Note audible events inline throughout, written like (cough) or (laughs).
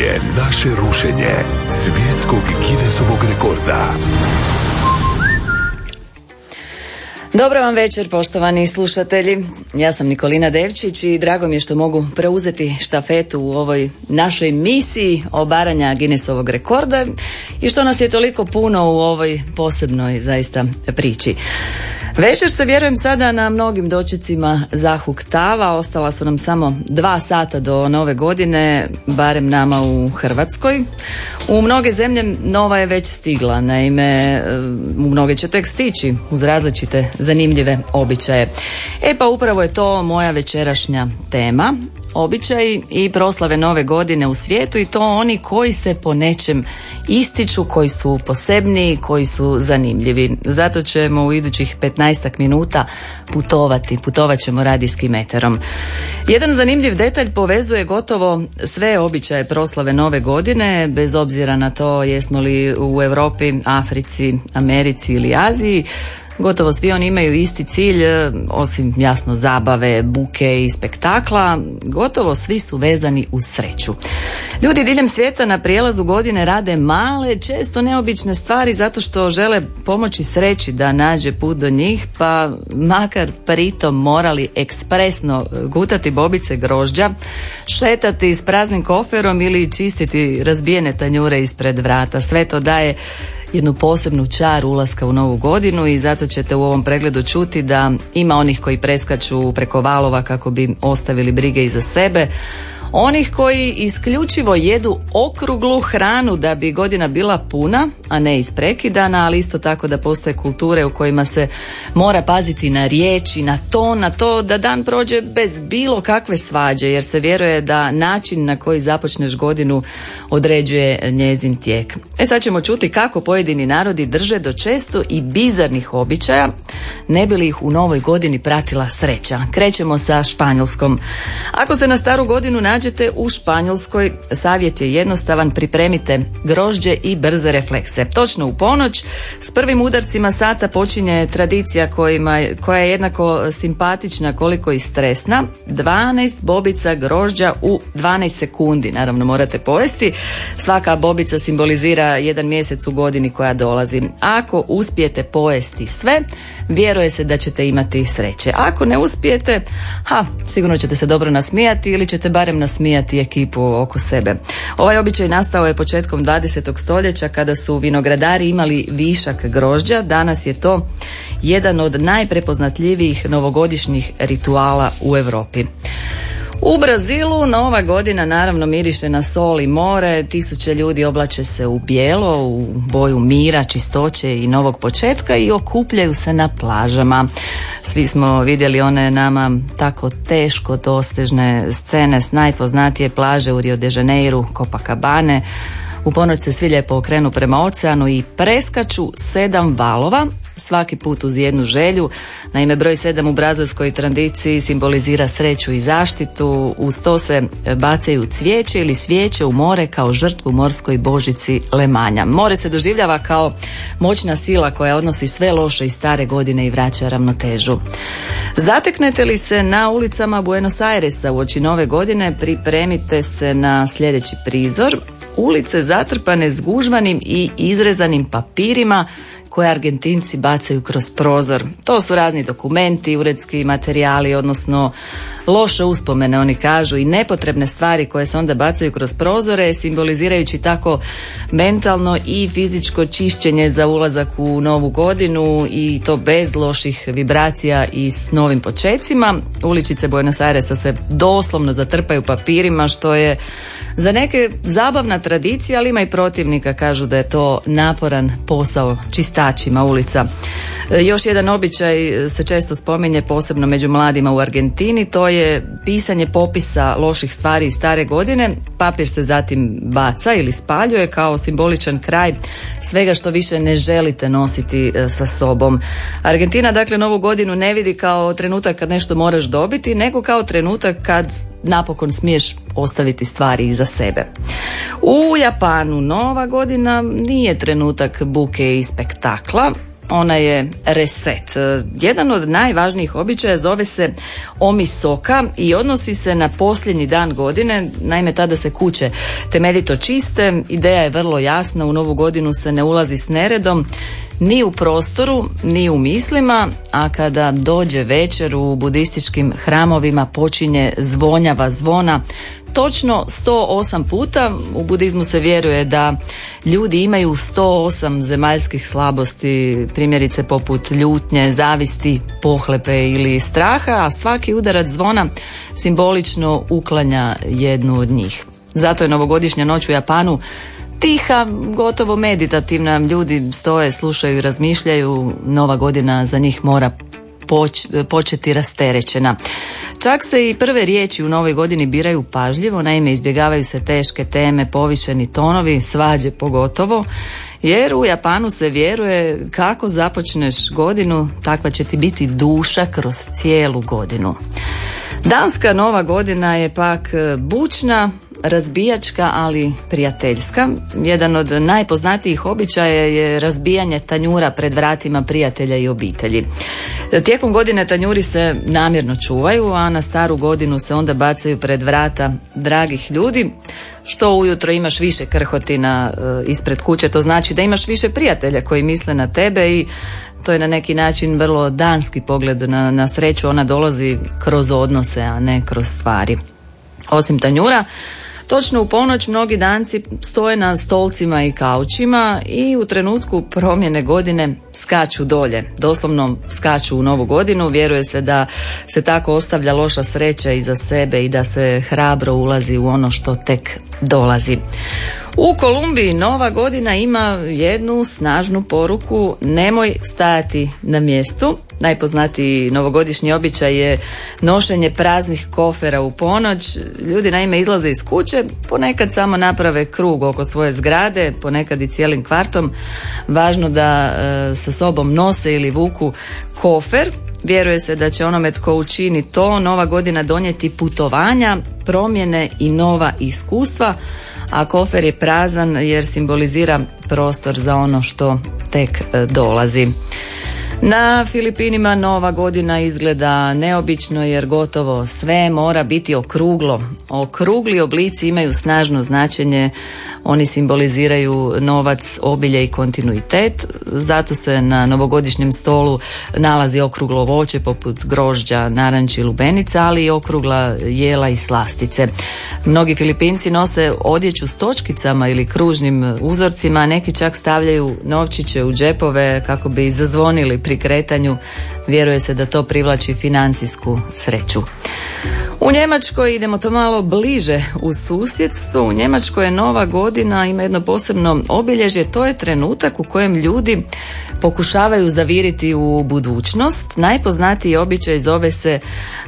je naše rušenje svjetskog Guinnessovog rekorda. Dobro vam večer, poštovani slušatelji. Ja sam Nikolina Devčić i drago mi je što mogu preuzeti štafetu u ovoj našoj misiji obaranja Guinnessovog rekorda i što nas je toliko puno u ovoj posebnoj zaista priči. Večer se vjerujem sada na mnogim dočecima zahuktava, ostala su nam samo dva sata do nove godine, barem nama u Hrvatskoj. U mnoge zemlje nova je već stigla, naime u mnoge će tek stići uz različite zanimljive običaje. E pa upravo je to moja večerašnja tema, običaji i proslave nove godine u svijetu i to oni koji se po nečem ističu, koji su posebniji, koji su zanimljivi. Zato ćemo u idućih 15 minuta putovati, putovat ćemo radijskim meterom. Jedan zanimljiv detalj povezuje gotovo sve običaje proslave nove godine, bez obzira na to jesmo li u Europi, Africi, Americi ili Aziji. Gotovo svi oni imaju isti cilj, e, osim jasno zabave, buke i spektakla, gotovo svi su vezani uz sreću. Ljudi diljem svijeta na prijelazu godine rade male, često neobične stvari zato što žele pomoći sreći da nađe put do njih, pa makar pritom morali ekspresno gutati bobice grožđa, šetati s praznim koferom ili čistiti razbijene tanjure ispred vrata. Sve to daje jednu posebnu čar ulaska u novu godinu i zato ćete u ovom pregledu čuti da ima onih koji preskaču preko valova kako bi ostavili brige iza sebe, Onih koji isključivo jedu okruglu hranu da bi godina bila puna, a ne isprekidana, ali isto tako da postoje kulture u kojima se mora paziti na riječi, na to, na to da dan prođe bez bilo kakve svađe, jer se vjeruje da način na koji započneš godinu određuje njezin tijek. E sad ćemo čuti kako pojedini narodi drže do često i bizarnih običaja, ne bi li ih u novoj godini pratila sreća. Krećemo sa Španjolskom. Ako se na staru godinu nađe nađete u Španjolskoj, savjet je jednostavan, pripremite grožđe i brze reflekse. Točno u ponoć, s prvim udarcima sata počinje tradicija kojima, koja je jednako simpatična koliko i stresna. 12 bobica grožđa u 12 sekundi, naravno morate pojesti. Svaka bobica simbolizira jedan mjesec u godini koja dolazi. Ako uspijete pojesti sve, vjeruje se da ćete imati sreće. Ako ne uspijete, ha, sigurno ćete se dobro nasmijati ili ćete barem nasmijati ekipu oko sebe. Ovaj običaj nastao je početkom 20. stoljeća kada su vinogradari imali višak grožđa. Danas je to jedan od najprepoznatljivijih novogodišnjih rituala u Europi. U Brazilu nova godina naravno miriše na sol i more, tisuće ljudi oblače se u bijelo, u boju mira, čistoće i novog početka i okupljaju se na plažama. Svi smo vidjeli one nama tako teško dostežne scene s najpoznatije plaže u Rio de Janeiro, Copacabane, u ponoć se svi lijepo okrenu prema oceanu i preskaču sedam valova, svaki put uz jednu želju. Naime, broj sedam u brazilskoj tradiciji simbolizira sreću i zaštitu. Uz to se bacaju cvijeće ili svijeće u more kao žrtvu morskoj božici Lemanja. More se doživljava kao moćna sila koja odnosi sve loše i stare godine i vraća ravnotežu. Zateknete li se na ulicama Buenos Airesa u oči nove godine, pripremite se na sljedeći prizor ulice zatrpane zgužvanim i izrezanim papirima koje Argentinci bacaju kroz prozor. To su razni dokumenti, uredski materijali, odnosno loše uspomene, oni kažu, i nepotrebne stvari koje se onda bacaju kroz prozore, simbolizirajući tako mentalno i fizičko čišćenje za ulazak u novu godinu i to bez loših vibracija i s novim počecima. Uličice Buenos Airesa se doslovno zatrpaju papirima, što je za neke zabavna tradicija, ali ima i protivnika, kažu da je to naporan posao čistačima ulica. E, još jedan običaj se često spominje posebno među mladima u Argentini, to je pisanje popisa loših stvari iz stare godine. Papir se zatim baca ili spaljuje kao simboličan kraj svega što više ne želite nositi e, sa sobom. Argentina dakle novu godinu ne vidi kao trenutak kad nešto moraš dobiti, nego kao trenutak kad napokon smiješ ostaviti stvari iza sebe. U Japanu nova godina nije trenutak buke i spektakla, ona je reset. Jedan od najvažnijih običaja zove se omisoka i odnosi se na posljednji dan godine, naime tada se kuće temeljito čiste, ideja je vrlo jasna, u novu godinu se ne ulazi s neredom, ni u prostoru, ni u mislima, a kada dođe večer u budističkim hramovima počinje zvonjava zvona, točno 108 puta. U budizmu se vjeruje da ljudi imaju 108 zemaljskih slabosti, primjerice poput ljutnje, zavisti, pohlepe ili straha, a svaki udarac zvona simbolično uklanja jednu od njih. Zato je novogodišnja noć u Japanu tiha, gotovo meditativna. Ljudi stoje, slušaju i razmišljaju. Nova godina za njih mora početi rasterećena. Čak se i prve riječi u novoj godini biraju pažljivo, naime izbjegavaju se teške teme, povišeni tonovi, svađe pogotovo, jer u Japanu se vjeruje kako započneš godinu, takva će ti biti duša kroz cijelu godinu. Danska nova godina je pak bučna, razbijačka, ali prijateljska. Jedan od najpoznatijih običaja je razbijanje tanjura pred vratima prijatelja i obitelji. Tijekom godine tanjuri se namjerno čuvaju, a na staru godinu se onda bacaju pred vrata dragih ljudi. Što ujutro imaš više krhotina e, ispred kuće, to znači da imaš više prijatelja koji misle na tebe i to je na neki način vrlo danski pogled na, na sreću, ona dolazi kroz odnose, a ne kroz stvari. Osim tanjura, Točno u ponoć mnogi danci stoje na stolcima i kaučima i u trenutku promjene godine skaču dolje. Doslovno skaču u novu godinu. Vjeruje se da se tako ostavlja loša sreća iza sebe i da se hrabro ulazi u ono što tek dolazi. U Kolumbiji nova godina ima jednu snažnu poruku nemoj stajati na mjestu. Najpoznatiji novogodišnji običaj je nošenje praznih kofera u ponoć. Ljudi naime izlaze iz kuće, ponekad samo naprave krug oko svoje zgrade, ponekad i cijelim kvartom. Važno da e, sa sobom nose ili vuku kofer Vjeruje se da će onome tko učini to nova godina donijeti putovanja, promjene i nova iskustva, a kofer je prazan jer simbolizira prostor za ono što tek e, dolazi. Na Filipinima nova godina izgleda neobično jer gotovo sve mora biti okruglo. Okrugli oblici imaju snažno značenje, oni simboliziraju novac, obilje i kontinuitet, zato se na novogodišnjem stolu nalazi okruglo voće poput grožđa, naranči, lubenica, ali i okrugla jela i slastice. Mnogi Filipinci nose odjeću s točkicama ili kružnim uzorcima, neki čak stavljaju novčiće u džepove kako bi zazvonili pri kretanju. Vjeruje se da to privlači financijsku sreću. U Njemačkoj idemo to malo bliže u susjedstvo. U Njemačkoj je nova godina, ima jedno posebno obilježje, to je trenutak u kojem ljudi pokušavaju zaviriti u budućnost. Najpoznatiji običaj zove se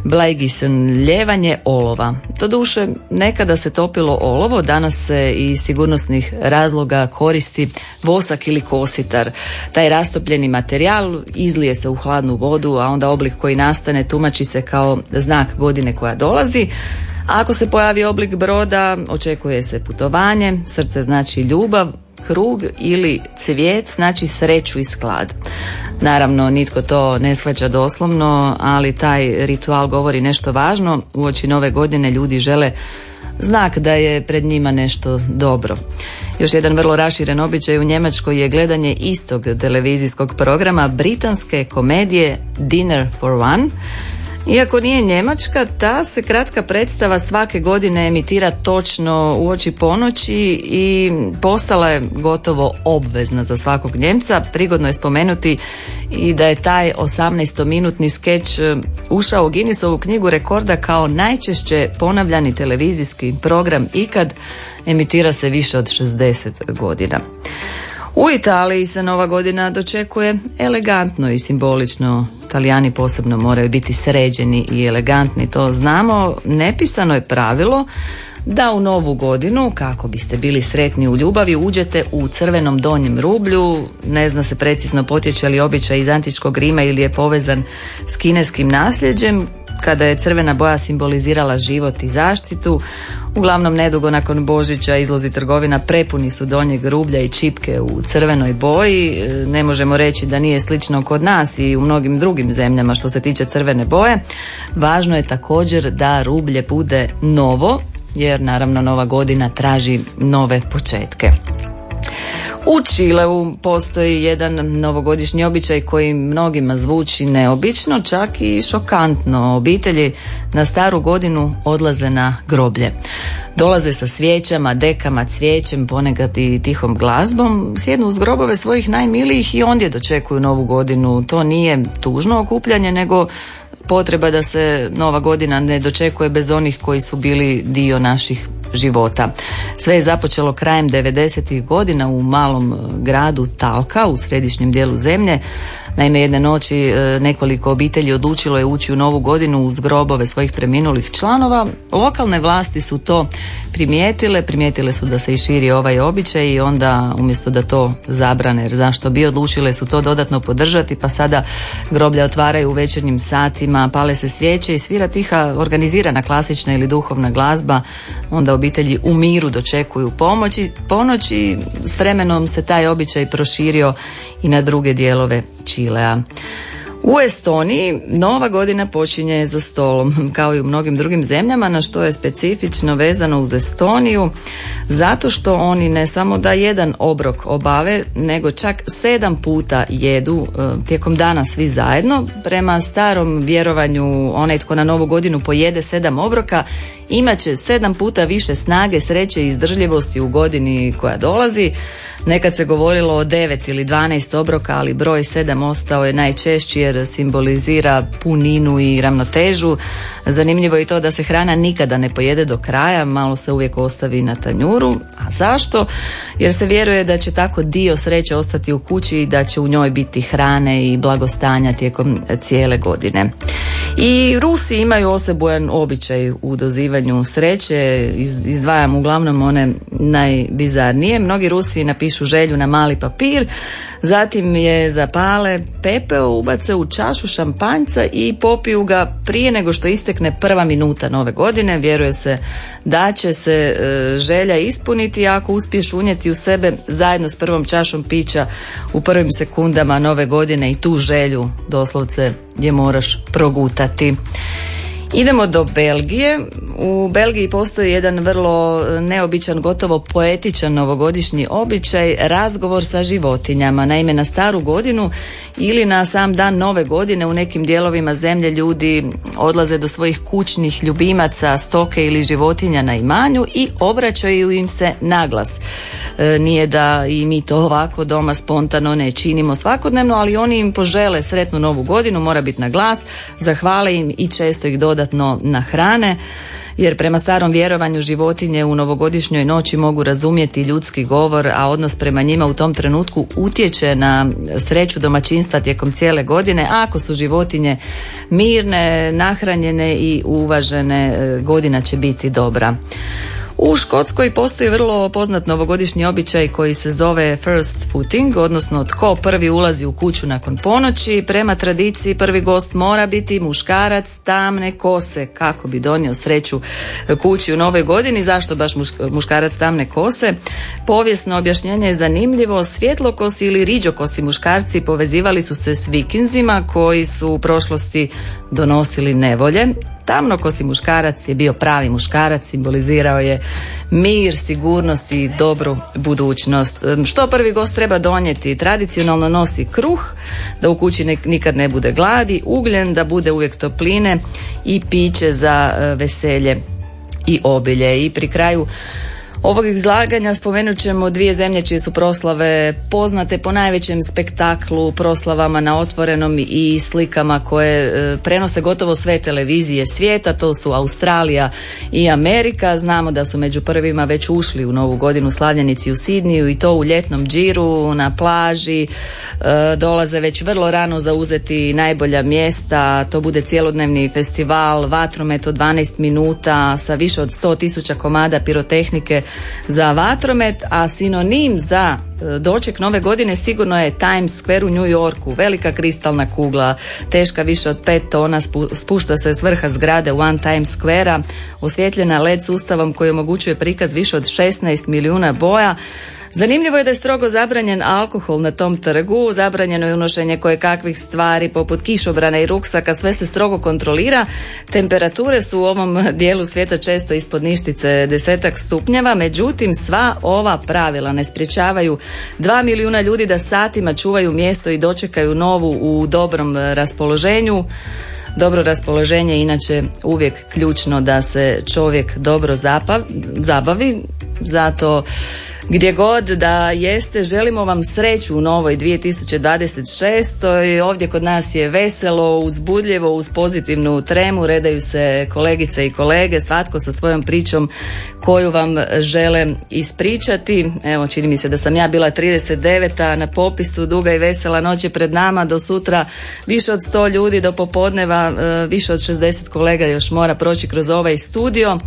Bleigisen, ljevanje olova. Doduše, nekada se topilo olovo, danas se iz sigurnosnih razloga koristi vosak ili kositar. Taj rastopljeni materijal izlije se u hladnu vodu, a onda oblik koji nastane tumači se kao znak godine koja dolazi. Ako se pojavi oblik broda, očekuje se putovanje, srce znači ljubav, krug ili cvijet znači sreću i sklad. Naravno, nitko to ne shvaća doslovno, ali taj ritual govori nešto važno. Uoči nove godine ljudi žele znak da je pred njima nešto dobro. Još jedan vrlo raširen običaj u Njemačkoj je gledanje istog televizijskog programa britanske komedije Dinner for One iako nije Njemačka, ta se kratka predstava svake godine emitira točno u oči ponoći i postala je gotovo obvezna za svakog Njemca. Prigodno je spomenuti i da je taj 18-minutni skeč e, ušao u Guinnessovu knjigu rekorda kao najčešće ponavljani televizijski program ikad emitira se više od 60 godina. U Italiji se nova godina dočekuje elegantno i simbolično. Italijani posebno moraju biti sređeni i elegantni, to znamo. Nepisano je pravilo da u novu godinu, kako biste bili sretni u ljubavi, uđete u crvenom donjem rublju. Ne zna se precizno potječe li običaj iz antičkog Rima ili je povezan s kineskim nasljeđem. Kada je crvena boja simbolizirala život i zaštitu. Uglavnom nedugo nakon Božića izlozi trgovina prepuni su donjeg rublja i čipke u crvenoj boji. E, ne možemo reći da nije slično kod nas i u mnogim drugim zemljama što se tiče crvene boje. Važno je također da rublje bude novo jer naravno nova godina traži nove početke. U Čileu postoji jedan novogodišnji običaj koji mnogima zvuči neobično, čak i šokantno. Obitelji na staru godinu odlaze na groblje. Dolaze sa svijećama, dekama, cvijećem, ponekad i tihom glazbom, sjednu uz grobove svojih najmilijih i ondje dočekuju novu godinu. To nije tužno okupljanje, nego potreba da se nova godina ne dočekuje bez onih koji su bili dio naših života. Sve je započelo krajem 90. godina u malom gradu Talka u središnjem dijelu zemlje Naime, jedne noći e, nekoliko obitelji odlučilo je ući u novu godinu uz grobove svojih preminulih članova. Lokalne vlasti su to primijetile, primijetile su da se i širi ovaj običaj i onda umjesto da to zabrane, jer zašto bi odlučile su to dodatno podržati, pa sada groblja otvaraju u večernjim satima, pale se svijeće i svira tiha organizirana klasična ili duhovna glazba, onda obitelji u miru dočekuju pomoći, ponoći s vremenom se taj običaj proširio i na druge dijelove Čilea. U Estoniji nova godina počinje za stolom, (laughs) kao i u mnogim drugim zemljama, na što je specifično vezano uz Estoniju, zato što oni ne samo da jedan obrok obave, nego čak sedam puta jedu e, tijekom dana svi zajedno. Prema starom vjerovanju, onaj tko na novu godinu pojede sedam obroka, imat će sedam puta više snage, sreće i izdržljivosti u godini koja dolazi. Nekad se govorilo o 9 ili 12 obroka, ali broj 7 ostao je najčešći jer simbolizira puninu i ravnotežu. Zanimljivo je to da se hrana nikada ne pojede do kraja, malo se uvijek ostavi na tanjuru. A zašto? Jer se vjeruje da će tako dio sreće ostati u kući i da će u njoj biti hrane i blagostanja tijekom cijele godine. I Rusi imaju osebujan običaj u dozivanju sreće, izdvajam uglavnom one najbizarnije. Mnogi Rusi napišu želju na mali papir, zatim je zapale pepeo, ubace u čašu šampanjca i popiju ga prije nego što istekne prva minuta nove godine. Vjeruje se da će se e, želja ispuniti ako uspiješ unijeti u sebe zajedno s prvom čašom pića u prvim sekundama nove godine i tu želju doslovce je moraš progutati. Idemo do Belgije. U Belgiji postoji jedan vrlo neobičan, gotovo poetičan novogodišnji običaj, razgovor sa životinjama. Naime, na staru godinu ili na sam dan nove godine u nekim dijelovima zemlje ljudi odlaze do svojih kućnih ljubimaca, stoke ili životinja na imanju i obraćaju im se naglas. E, nije da i mi to ovako doma spontano ne činimo svakodnevno, ali oni im požele sretnu novu godinu, mora biti na glas, zahvale im i često ih dodatno nahrane jer prema starom vjerovanju životinje u novogodišnjoj noći mogu razumjeti ljudski govor, a odnos prema njima u tom trenutku utječe na sreću domaćinstva tijekom cijele godine. ako su životinje mirne, nahranjene i uvažene, e, godina će biti dobra. U Škotskoj postoji vrlo poznat novogodišnji običaj koji se zove first footing, odnosno tko prvi ulazi u kuću nakon ponoći. Prema tradiciji prvi gost mora biti muškarac tamne kose kako bi donio sreću kući u novoj godini. Zašto baš muškarac tamne kose? Povijesno objašnjenje je zanimljivo. Svjetlokosi ili riđokosi muškarci povezivali su se s vikinzima koji su u prošlosti donosili nevolje Tamnokosi muškarac je bio pravi muškarac, simbolizirao je mir, sigurnost i dobru budućnost. Što prvi gost treba donijeti? Tradicionalno nosi kruh, da u kući nikad ne bude gladi, ugljen, da bude uvijek topline i piće za e, veselje i obilje. I pri kraju ovog izlaganja spomenut ćemo dvije zemlje čije su proslave poznate po najvećem spektaklu, proslavama na otvorenom i slikama koje e, prenose gotovo sve televizije svijeta, to su Australija i Amerika. Znamo da su među prvima već ušli u novu godinu slavljenici u Sidniju i to u ljetnom džiru, na plaži, e, dolaze već vrlo rano zauzeti najbolja mjesta, to bude cjelodnevni festival, vatromet od 12 minuta sa više od 100 tisuća komada pirotehnike za vatromet, a sinonim za e, doček nove godine sigurno je Times Square u New Yorku, velika kristalna kugla, teška više od 5 tona, spušta se s vrha zgrade One Times Square-a, osvjetljena LED sustavom koji omogućuje prikaz više od 16 milijuna boja, Zanimljivo je da je strogo zabranjen alkohol na tom trgu, zabranjeno je unošenje koje kakvih stvari poput kišobrana i ruksaka, sve se strogo kontrolira. Temperature su u ovom dijelu svijeta često ispod ništice desetak stupnjeva, međutim sva ova pravila ne sprječavaju dva milijuna ljudi da satima čuvaju mjesto i dočekaju novu u dobrom raspoloženju. Dobro raspoloženje je inače uvijek ključno da se čovjek dobro zabavi, zato gdje god da jeste, želimo vam sreću u novoj 2026. Ovdje kod nas je veselo, uzbudljivo, uz pozitivnu tremu, redaju se kolegice i kolege, svatko sa svojom pričom koju vam žele ispričati. Evo, čini mi se da sam ja bila 39. na popisu, duga i vesela noć je pred nama, do sutra više od 100 ljudi, do popodneva e, više od 60 kolega još mora proći kroz ovaj studio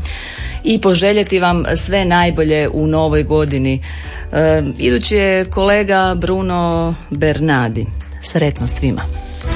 i poželjeti vam sve najbolje u novoj godini. E, idući je kolega Bruno Bernadi. Sretno svima.